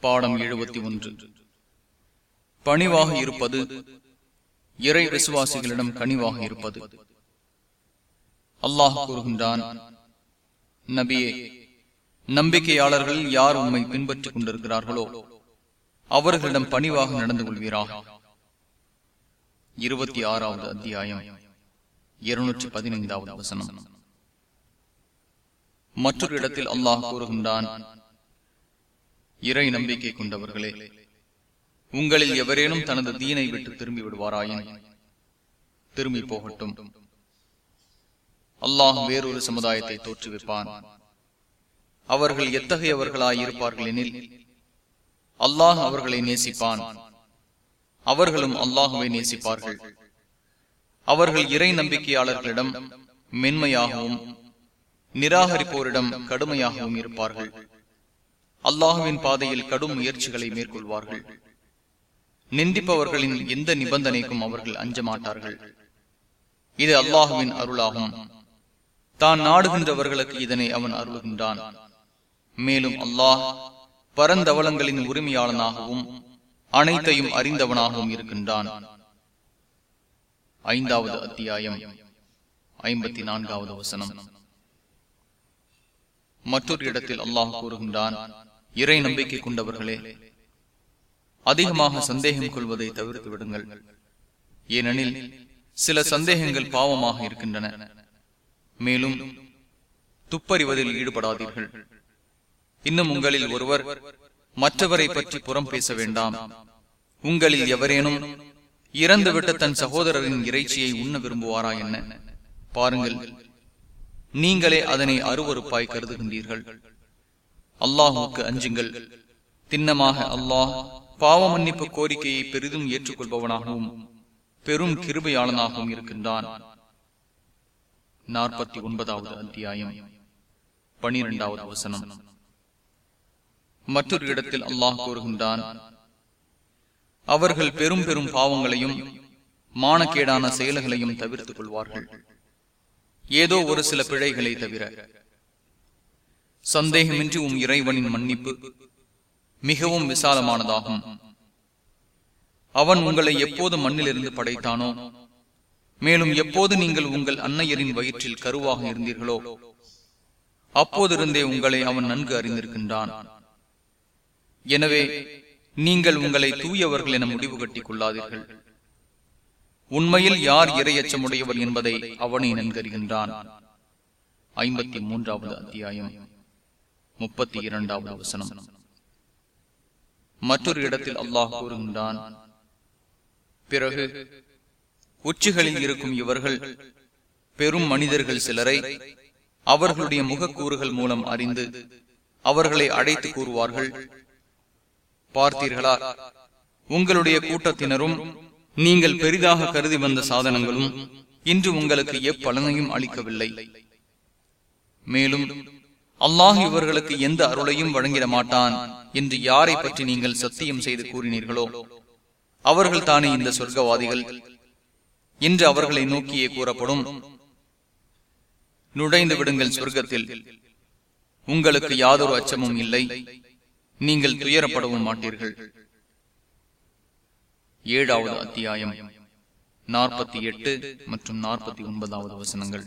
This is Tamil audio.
பாடம் எழுபத்தி ஒன்று. பணிவாக இருப்பது இறை விசுவாசிகளிடம் கனிவாக இருப்பது. அல்லாஹ் கூறுகின்றான் நபியே நம்பிக்கையாளர்கள் யார் உண்மை பின்பற்றிக் கொண்டிருக்கிறார்களோ அவர்களிடம் பணிவாக நடந்து கொள்வீராக. இருபத்தி ஆறாவது அத்தியாயம் இருநூற்றி பதினைந்தாவது வசனம். மற்றொரு இடத்தில் அல்லாஹ் கூறுகின்றான் இறை நம்பிக்கை கொண்டவர்களே உங்களில் எவரேனும் தனது தீனை விட்டு திரும்பி விடுவாராயின் திரும்பி போகட்டும். அல்லாஹ் வேறொரு சமுதாயத்தை தோற்றுவிப்பான். அவர்கள் எத்தகையவர்களாயிருப்பார்கள் எனில் அல்லாஹ் அவர்களை நேசிப்பான். அவர்களும் அல்லாஹுவை நேசிப்பார்கள். அவர்கள் இறை நம்பிக்கையாளர்களிடம் மென்மையாகவும் நிராகரிப்போரிடம் கடுமையாகவும் இருப்பார்கள். அல்லாஹுவின் பாதையில் கடும் முயற்சிகளை மேற்கொள்வார்கள். நிந்திப்பவர்களின் எந்த நிபந்தனைக்கும் அவர்கள் அஞ்ச மாட்டார்கள் இது அல்லாஹுவின் அருளாகும். தான் நாடுகின்றவர்களுக்கு இதனை அவன் அருளுகின்றான். மேலும் அல்லாஹ் பரந்தவளங்களின் உரிமையாளனாகவும் அனைத்தையும் அறிந்தவனாகவும் இருக்கின்றான். ஐந்தாவது அத்தியாயம் ஐம்பத்தி நான்காவது வசனம். மற்றொரு இடத்தில் அல்லாஹ் கூறுகின்றான் இறை நம்பிக்கை கொண்டவர்களே அதிகமாக சந்தேகம் கொள்வதை தவிர்த்து விடுங்கள். ஏனெனில் சில சந்தேகங்கள் பாவமாக இருக்கின்றன. மேலும் துப்பறிவதில் ஈடுபடாதீர்கள். இன்னும் உங்களில் ஒருவர் மற்றவரை பற்றி புறம் பேச வேண்டாம். உங்களில் எவரேனும் இறந்துவிட்ட தன் சகோதரரின் இறைச்சியை உண்ண விரும்புவாரா என்ன? பாருங்கள் நீங்களே அதனை அருவறுப்பாய் கருதுகின்றீர்கள். அல்லாஹுக்கு அஞ்சுங்கள். திண்ணமாக அல்லாஹ் பாவ மன்னிப்பு கோரிக்கையை பெரிதும் ஏற்றுக்கொள்பவனாகவும் பெரும் கிருபையாளனாகவும் இருக்கின்றான். நாற்பத்தி ஒன்பதாவது அத்தியாயம். பனிரெண்டாவது வசனம். மற்றொரு இடத்தில் அல்லாஹ் கூறுகின்றான் அவர்கள் பெரும் பெரும் பாவங்களையும் மானக்கேடான செயல்களையும் தவிர்த்துக் கொள்வார்கள். ஏதோ ஒரு சில பிழைகளை தவிர. சந்தேகமின்றி உம் இறைவனின் மன்னிப்பு மிகவும் விசாலமானதாகும். அவன் உங்களை எப்போது மண்ணிலிருந்து படைத்தானோ மேலும் எப்போது நீங்கள் உங்கள் அன்னையரின் வயிற்றில் கருவாக இருந்தீர்களோ அப்போதிருந்தே உங்களை அவன் நன்கு அறிந்திருக்கின்றான். எனவே நீங்கள் உங்களை தூயவர்கள் என முடிவு கட்டிக் கொள்ளாதீர்கள். உண்மையில் யார் இரையச்சமுடையவர் என்பதை அவனை நன்கறிகின்றான். ஐம்பத்தி மூன்றாவது அத்தியாயம் முப்பத்தி இரண்டாவது வசனம். மற்றொரு இடத்தில் அல்லாஹ் கூறுகின்றான் பிறகு உச்சிகளில் இருக்கும் இவர்கள் பெரும் மனிதர்கள் சிலரை அவர்களுடைய முகக்கூறுகள் மூலம் அறிந்து அவர்களை அழைத்து கூறுவார்கள். பார்த்தீர்களா? உங்களுடைய கூட்டத்தினரும் நீங்கள் பெரிதாக கருதி வந்த சாதனங்களும் இன்று உங்களுக்கு எப்பலனையும் அளிக்கவில்லை. மேலும் அல்லாஹ் இவர்களுக்கு எந்த அருளையும் வழங்கிட மாட்டான் என்று யாரை பற்றி நீங்கள் சத்தியம் செய்து கூறினீர்களோ அவர்கள் தானே இந்த சொர்க்கவாதிகள் இன்று அவர்களை நோக்கியே கூறப்படும். நுழைந்து விடுங்கள் சொர்க்கத்தில். உங்களுக்கு யாதொரு அச்சமும் இல்லை. நீங்கள் துயரப்படவும் மாட்டீர்கள். ஏழாவது அத்தியாயம் நாற்பத்தி எட்டு மற்றும் நாற்பத்தி ஒன்பதாவது வசனங்கள்.